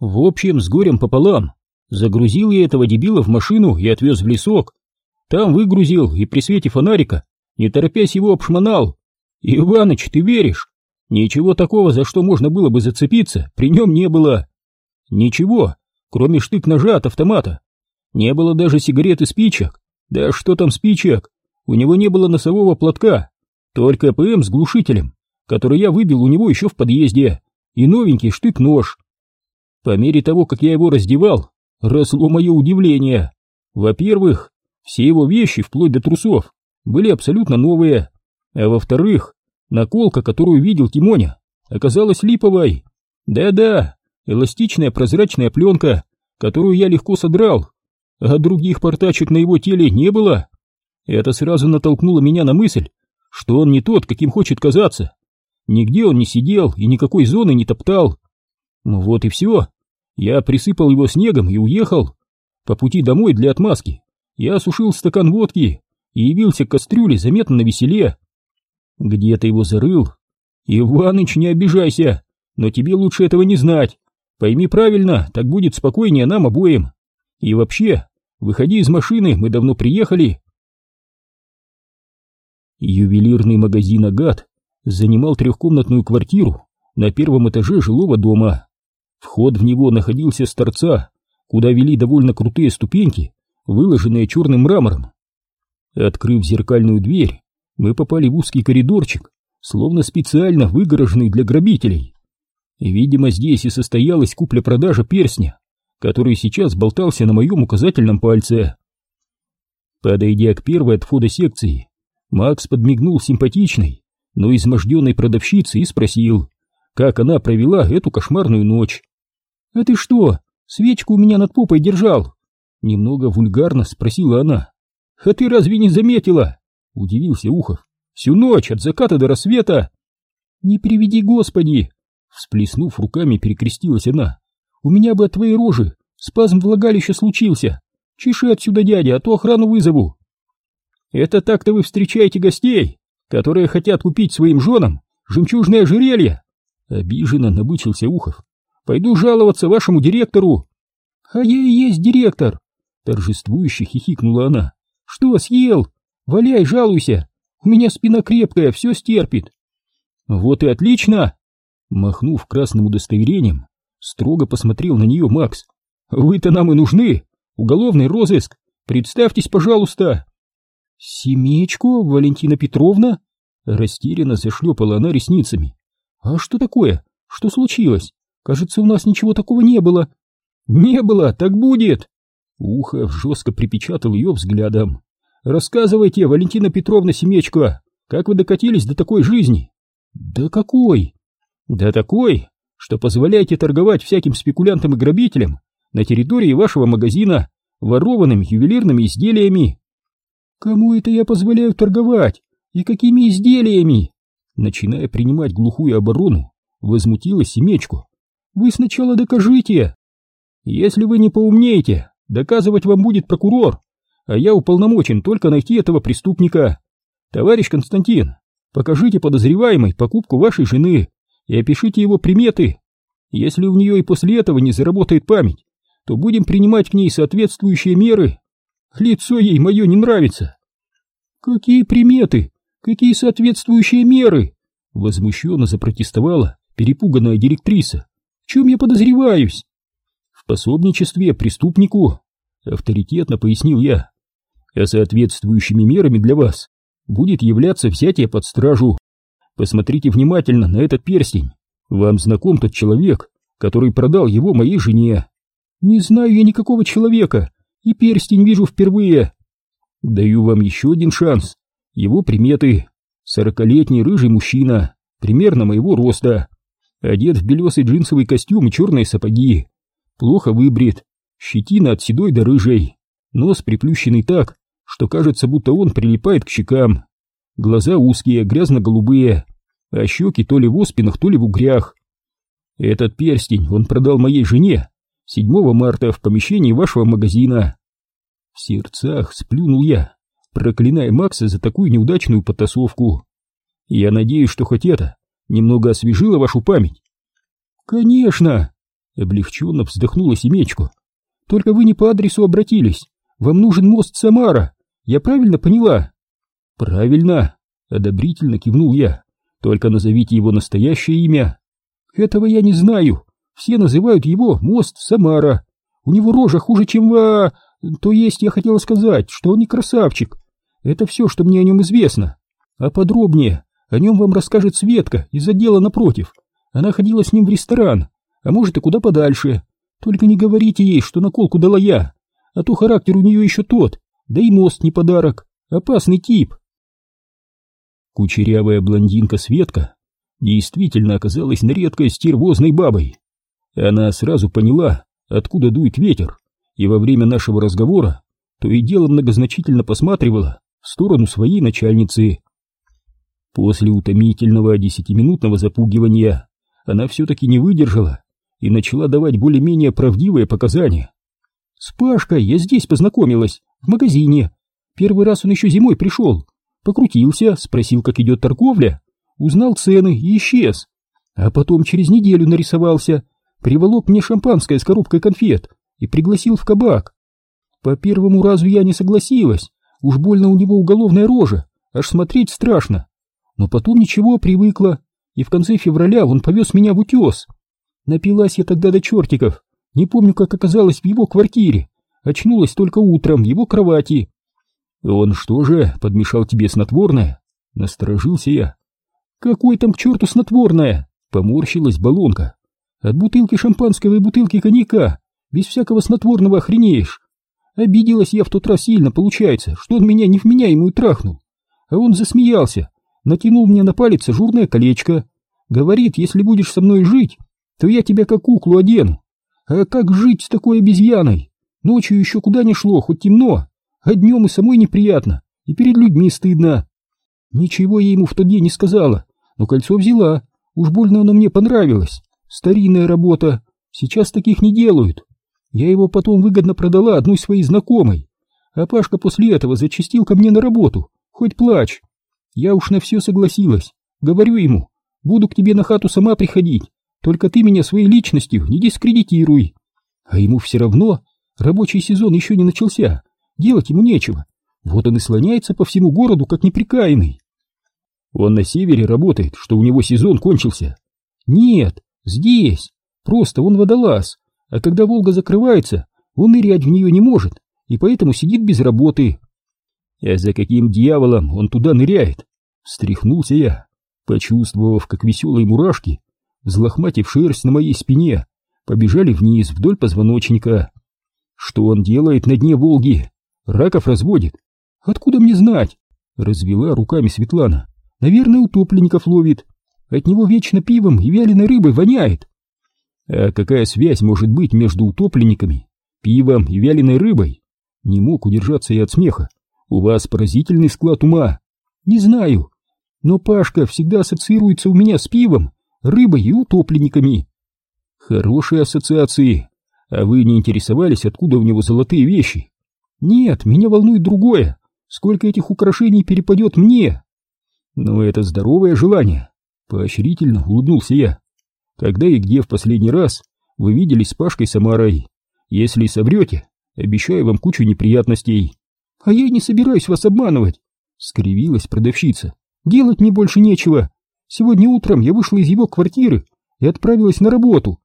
В общем, с горем пополам. Загрузил я этого дебила в машину и отвез в лесок. Там выгрузил и при свете фонарика, не торопясь его обшмонал. Иваныч, ты веришь? Ничего такого, за что можно было бы зацепиться, при нем не было. Ничего, кроме штык-ножа от автомата. Не было даже сигарет и спичек. Да что там спичек? У него не было носового платка, только ПМ с глушителем, который я выбил у него еще в подъезде, и новенький штык-нож. По мере того, как я его раздевал, росло мое удивление. Во-первых, все его вещи, вплоть до трусов, были абсолютно новые, а во-вторых, наколка, которую видел Тимоня, оказалась липовой. Да-да, эластичная прозрачная пленка, которую я легко содрал, а других портачек на его теле не было. Это сразу натолкнуло меня на мысль, что он не тот, каким хочет казаться. Нигде он не сидел и никакой зоны не топтал. Ну вот и все. Я присыпал его снегом и уехал. По пути домой для отмазки я осушил стакан водки и явился к кастрюле заметно на веселе. Где ты его зарыл? Иваныч, не обижайся, но тебе лучше этого не знать. Пойми правильно, так будет спокойнее нам обоим. И вообще, выходи из машины, мы давно приехали. Ювелирный магазин «Агат» занимал трехкомнатную квартиру на первом этаже жилого дома. Вход в него находился с торца, куда вели довольно крутые ступеньки, выложенные черным мрамором. Открыв зеркальную дверь, мы попали в узкий коридорчик, словно специально выгороженный для грабителей. Видимо, здесь и состоялась купля-продажа перстня, который сейчас болтался на моем указательном пальце. Подойдя к первой от входа секции, Макс подмигнул симпатичной, но изможденной продавщице и спросил, как она провела эту кошмарную ночь. «А ты что, свечку у меня над попой держал?» Немного вульгарно спросила она. «А ты разве не заметила?» Удивился Ухов. «Всю ночь, от заката до рассвета!» «Не приведи Господи!» Всплеснув руками, перекрестилась она. «У меня бы от твоей рожи спазм влагалища случился. Чеши отсюда, дядя, а то охрану вызову!» «Это так-то вы встречаете гостей, которые хотят купить своим женам жемчужное ожерелье!» Обиженно набычился Ухов. «Пойду жаловаться вашему директору!» «А я и есть директор!» Торжествующе хихикнула она. «Что, съел? Валяй, жалуйся! У меня спина крепкая, все стерпит!» «Вот и отлично!» Махнув красным удостоверением, строго посмотрел на нее Макс. «Вы-то нам и нужны! Уголовный розыск! Представьтесь, пожалуйста!» «Семечко, Валентина Петровна?» Растерянно зашлепала она ресницами. «А что такое? Что случилось? Кажется, у нас ничего такого не было». «Не было, так будет!» Ухов жестко припечатал ее взглядом. «Рассказывайте, Валентина Петровна Семечко, как вы докатились до такой жизни?» «Да какой?» «Да такой, что позволяете торговать всяким спекулянтам и грабителям на территории вашего магазина ворованными ювелирными изделиями». «Кому это я позволяю торговать? И какими изделиями?» Начиная принимать глухую оборону, возмутилась Семечко. «Вы сначала докажите!» «Если вы не поумнеете, доказывать вам будет прокурор, а я уполномочен только найти этого преступника. Товарищ Константин, покажите подозреваемой покупку вашей жены и опишите его приметы. Если у нее и после этого не заработает память, то будем принимать к ней соответствующие меры. Лицо ей мое не нравится. Какие приметы? Какие соответствующие меры? Возмущенно запротестовала перепуганная директриса. Чем я подозреваюсь? В пособничестве преступнику, авторитетно пояснил я. А соответствующими мерами для вас будет являться взятие под стражу. Посмотрите внимательно на этот перстень. Вам знаком тот человек, который продал его моей жене. Не знаю я никакого человека, и перстень вижу впервые. Даю вам еще один шанс. Его приметы. Сорокалетний рыжий мужчина, примерно моего роста. Одет в белесый джинсовый костюм и черные сапоги. Плохо выбрит. Щетина от седой до рыжей. Нос приплющенный так, что кажется, будто он прилипает к щекам. Глаза узкие, грязно-голубые, а щеки то ли в оспинах, то ли в угрях. Этот перстень он продал моей жене 7 марта в помещении вашего магазина. В сердцах сплюнул я, проклиная Макса за такую неудачную потасовку. Я надеюсь, что хоть это немного освежило вашу память. Конечно, Облегченно вздохнула семечко. Только вы не по адресу обратились. Вам нужен мост Самара. Я правильно поняла? Правильно, одобрительно кивнул я. Только назовите его настоящее имя. Этого я не знаю. Все называют его мост Самара. У него рожа хуже, чем во... То есть я хотела сказать, что он не красавчик. Это все, что мне о нем известно. А подробнее о нем вам расскажет Светка из отдела напротив. Она ходила с ним в ресторан, а может и куда подальше. Только не говорите ей, что наколку дала я, а то характер у нее еще тот, да и мост не подарок, опасный тип. Кучерявая блондинка Светка действительно оказалась на редкость стервозной бабой. Она сразу поняла, откуда дует ветер, и во время нашего разговора то и дело многозначительно посматривала в сторону своей начальницы. После утомительного десятиминутного запугивания она все-таки не выдержала и начала давать более-менее правдивые показания. С Пашкой я здесь познакомилась, в магазине. Первый раз он еще зимой пришел. Покрутился, спросил, как идет торговля, узнал цены и исчез. А потом через неделю нарисовался, приволок мне шампанское с коробкой конфет и пригласил в кабак. По первому разу я не согласилась, уж больно у него уголовная рожа, аж смотреть страшно. Но потом ничего, привыкла, и в конце февраля он повез меня в утес. Напилась я тогда до чертиков, не помню, как оказалась в его квартире. Очнулась только утром в его кровати. Он что же, подмешал тебе снотворное? Насторожился я. Какой там к черту снотворное? Поморщилась баллонка. От бутылки шампанского и бутылки коньяка без всякого снотворного охренеешь. Обиделась я в тот раз сильно, получается, что он меня невменяемую трахнул. А он засмеялся, натянул мне на палец ажурное колечко. Говорит, если будешь со мной жить, то я тебя как куклу одену. А как жить с такой обезьяной? Ночью еще куда не шло, хоть темно, а днем и самой неприятно, и перед людьми стыдно. Ничего я ему в тот день не сказала, но кольцо взяла, уж больно оно мне понравилось. Старинная работа, сейчас таких не делают. Я его потом выгодно продала одной своей знакомой, а Пашка после этого зачастил ко мне на работу, хоть плачь. Я уж на все согласилась, говорю ему, буду к тебе на хату сама приходить, только ты меня своей личностью не дискредитируй. А ему все равно, рабочий сезон еще не начался, делать ему нечего. Вот он и слоняется по всему городу, как неприкаянный. Он на севере работает, что у него сезон кончился. Нет, здесь. Просто он водолаз, а когда Волга закрывается, он нырять в нее не может, и поэтому сидит без работы. А за каким дьяволом он туда ныряет? Встряхнулся я, почувствовав, как веселые мурашки взлохматив шерсть на моей спине, побежали вниз вдоль позвоночника. Что он делает на дне Волги? Раков разводит? Откуда мне знать? Развела руками Светлана. Наверное, утопленников ловит. От него вечно пивом и вяленой рыбой воняет. А какая связь может быть между утопленниками, пивом и вяленой рыбой? Не мог удержаться я от смеха. У вас поразительный склад ума. Не знаю, но Пашка всегда ассоциируется у меня с пивом рыбой и утопленниками. Хорошие ассоциации. А вы не интересовались, откуда у него золотые вещи? Нет, меня волнует другое. Сколько этих украшений перепадет мне? Но это здоровое желание. Поощрительно улыбнулся я. Когда и где в последний раз вы виделись с Пашкой Самарой? Если соврете, обещаю вам кучу неприятностей. А я не собираюсь вас обманывать, скривилась продавщица. Делать мне больше нечего. Сегодня утром я вышла из его квартиры и отправилась на работу.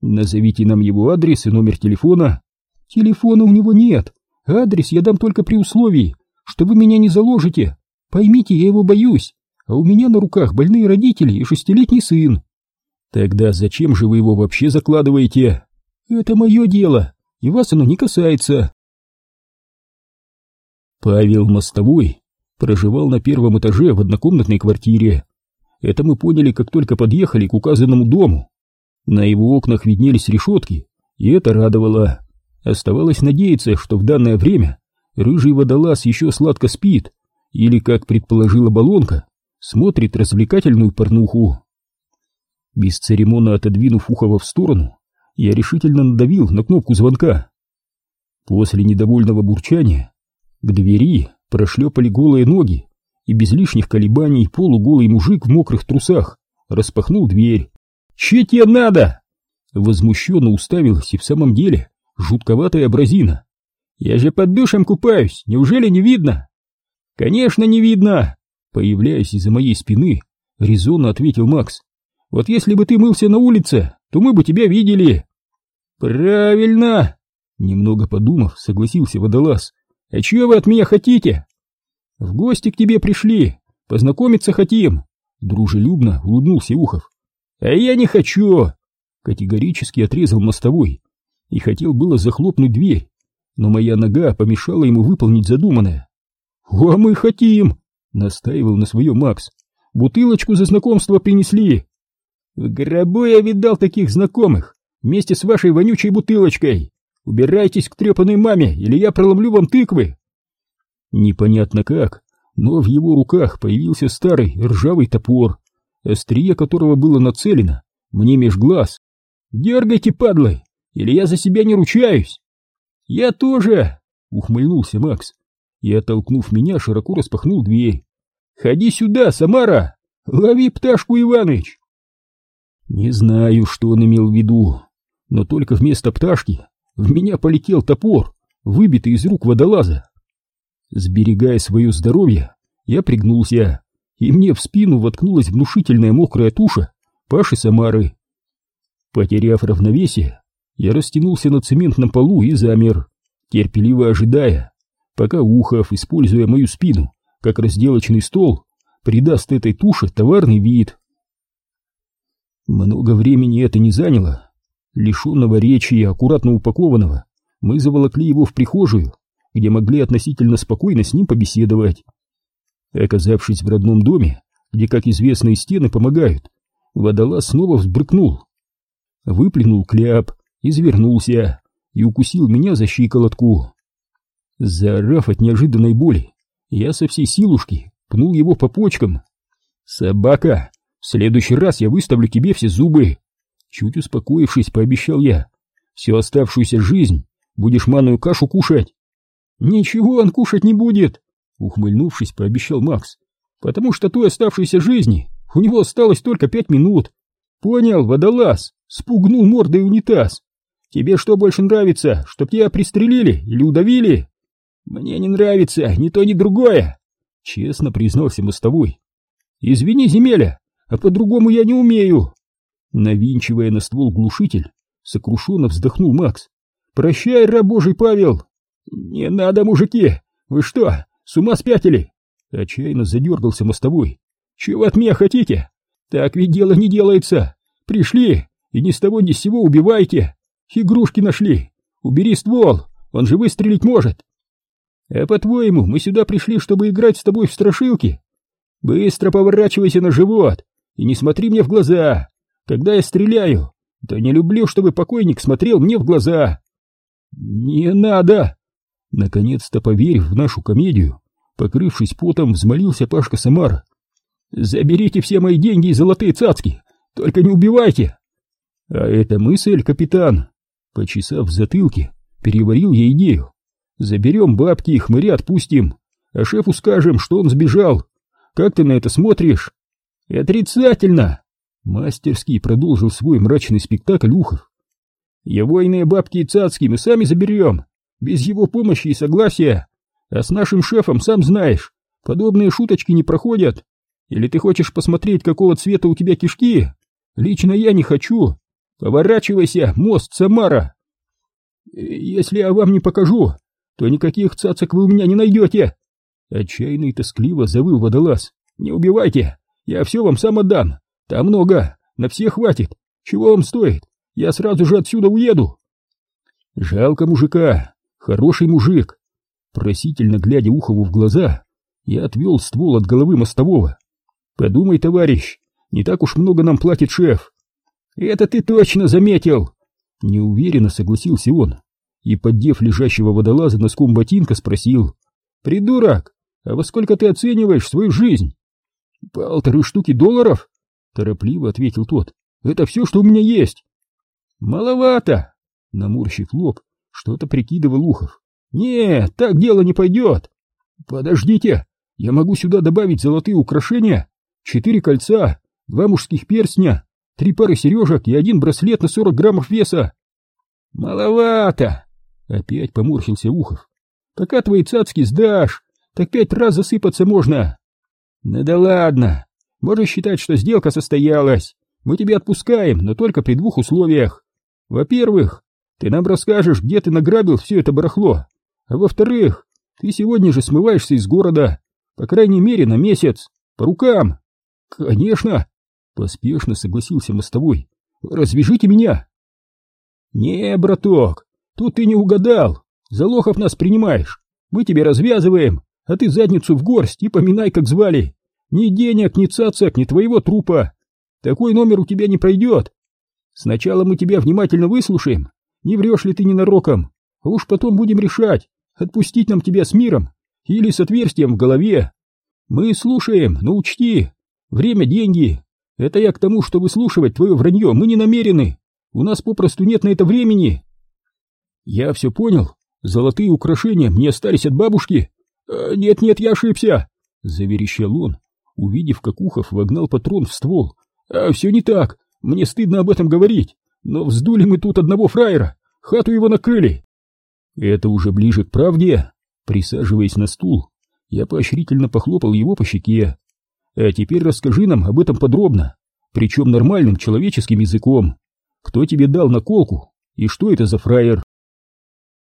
Назовите нам его адрес и номер телефона. Телефона у него нет. Адрес я дам только при условии, что вы меня не заложите. Поймите, я его боюсь, а у меня на руках больные родители и шестилетний сын. Тогда зачем же вы его вообще закладываете? Это мое дело, и вас оно не касается. Павел Мостовой проживал на первом этаже в однокомнатной квартире. Это мы поняли, как только подъехали к указанному дому. На его окнах виднелись решетки, и это радовало. Оставалось надеяться, что в данное время рыжий водолаз еще сладко спит, или, как предположила Балонка, смотрит развлекательную порнуху. Бесцеремонно отодвинув Ухова в сторону, я решительно надавил на кнопку звонка. После недовольного бурчания к двери прошлепали голые ноги, и без лишних колебаний полуголый мужик в мокрых трусах распахнул дверь. «Че тебе надо?» Возмущенно уставилась и в самом деле жутковатая абразина. «Я же под душем купаюсь, неужели не видно?» «Конечно не видно!» Появляясь из-за моей спины, резонно ответил Макс. «Вот если бы ты мылся на улице, то мы бы тебя видели!» «Правильно!» Немного подумав, согласился водолаз. «А чего вы от меня хотите?» «В гости к тебе пришли, познакомиться хотим!» Дружелюбно улыбнулся Ухов. «А я не хочу!» Категорически отрезал мостовой и хотел было захлопнуть дверь, но моя нога помешала ему выполнить задуманное. «А мы хотим!» — настаивал на своем Макс. «Бутылочку за знакомство принесли!» «В гробу я видал таких знакомых, вместе с вашей вонючей бутылочкой! Убирайтесь к трепанной маме, или я проломлю вам тыквы!» Непонятно как, но в его руках появился старый ржавый топор, острие которого было нацелено мне меж глаз. «Дергайте, падлы, или я за себя не ручаюсь!» «Я тоже!» — ухмыльнулся Макс и, оттолкнув меня, широко распахнул дверь. «Ходи сюда, Самара! Лови пташку, Иваныч!» Не знаю, что он имел в виду, но только вместо пташки в меня полетел топор, выбитый из рук водолаза. Сберегая свое здоровье, я пригнулся, и мне в спину воткнулась внушительная мокрая туша Паши Самары. Потеряв равновесие, я растянулся на цементном полу и замер, терпеливо ожидая, пока Ухов, используя мою спину как разделочный стол, придаст этой туше товарный вид. Много времени это не заняло. Лишенного речи и аккуратно упакованного, мы заволокли его в прихожую, где могли относительно спокойно с ним побеседовать. Оказавшись в родном доме, где, как известно, и стены помогают, водолаз снова взбрыкнул. Выплюнул кляп, извернулся и укусил меня за щиколотку. Заорав от неожиданной боли, я со всей силушки пнул его по почкам. «Собака, в следующий раз я выставлю тебе все зубы!» Чуть успокоившись, пообещал я. «Всю оставшуюся жизнь будешь манную кашу кушать!» «Ничего он кушать не будет!» Ухмыльнувшись, пообещал Макс. «Потому что той оставшейся жизни у него осталось только пять минут!» «Понял, водолаз!» Спугнул мордой унитаз! Тебе что больше нравится, чтоб тебя пристрелили или удавили?» «Мне не нравится ни то, ни другое!» Честно признался мостовой. «Извини, земеля, а по-другому я не умею!» Навинчивая на ствол глушитель, сокрушенно вздохнул Макс. «Прощай, раб божий Павел!» «Не надо, мужики! Вы что, с ума спятили?» Отчаянно задергался мостовой. «Чего от меня хотите? Так ведь дело не делается! Пришли и ни с того ни с сего убивайте! Игрушки нашли! Убери ствол, он же выстрелить может!» «А по-твоему, мы сюда пришли, чтобы играть с тобой в страшилки? Быстро поворачивайся на живот и не смотри мне в глаза! Когда я стреляю, то не люблю, чтобы покойник смотрел мне в глаза!» «Не надо!» Наконец-то, поверив в нашу комедию, покрывшись потом, взмолился Пашка Самара. «Заберите все мои деньги и золотые цацки, только не убивайте!» «А это мысль, капитан!» Почесав в затылке, переварил я идею. «Заберем бабки и хмыря отпустим, а шефу скажем, что он сбежал. Как ты на это смотришь?» «Отрицательно!» Мастерский продолжил свой мрачный спектакль Ухов. «Его иные бабки и цацки мы сами заберем, без его помощи и согласия. А с нашим шефом, сам знаешь, подобные шуточки не проходят. Или ты хочешь посмотреть, какого цвета у тебя кишки? Лично я не хочу. Поворачивайся, мост Самара. Если я вам не покажу, то никаких цацок вы у меня не найдете. Отчаянно тоскливо завыл водолаз. Не убивайте, я все вам сам отдам. Там много, на всех хватит. Чего вам стоит? Я сразу же отсюда уеду. Жалко мужика, хороший мужик. Просительно глядя Ухову в глаза, я отвел ствол от головы мостового. Подумай, товарищ, не так уж много нам платит шеф. Это ты точно заметил. Неуверенно согласился он и, поддев лежащего водолаза носком ботинка, спросил. Придурок, а во сколько ты оцениваешь свою жизнь? Полторы штуки долларов? Торопливо ответил тот. Это все, что у меня есть. Маловато. Наморщив лоб, что-то прикидывал Ухов. «Не, так дело не пойдет!» «Подождите, я могу сюда добавить золотые украшения, четыре кольца, два мужских перстня, три пары сережек и один браслет на сорок граммов веса. Маловато! Опять поморщился Ухов. Пока твои цацки сдашь, так пять раз засыпаться можно. Ну да ладно, можешь считать, что сделка состоялась. Мы тебя отпускаем, но только при двух условиях. Во-первых, ты нам расскажешь, где ты награбил все это барахло. А во-вторых, ты сегодня же смываешься из города, по крайней мере, на месяц, по рукам. Конечно, поспешно согласился мостовой. Развяжите меня. Не, браток, тут ты не угадал. За лохов нас принимаешь. Мы тебе развязываем, а ты задницу в горсть и поминай, как звали. Ни денег, ни цацак, ни твоего трупа. Такой номер у тебя не пройдет. Сначала мы тебя внимательно выслушаем, не врешь ли ты ненароком, а уж потом будем решать, отпустить нам тебя с миром или с отверстием в голове. Мы слушаем, но учти, время — деньги. Это я к тому, что выслушивать твое вранье мы не намерены. У нас попросту нет на это времени. Я все понял. Золотые украшения мне остались от бабушки. Нет-нет, я ошибся, — заверещал он, увидев, как Ухов вогнал патрон в ствол. А все не так, мне стыдно об этом говорить, но вздули мы тут одного фраера, хату его накрыли. Это уже ближе к правде. Присаживаясь на стул, я поощрительно похлопал его по щеке. А теперь расскажи нам об этом подробно, причем нормальным человеческим языком. Кто тебе дал наколку и что это за фраер?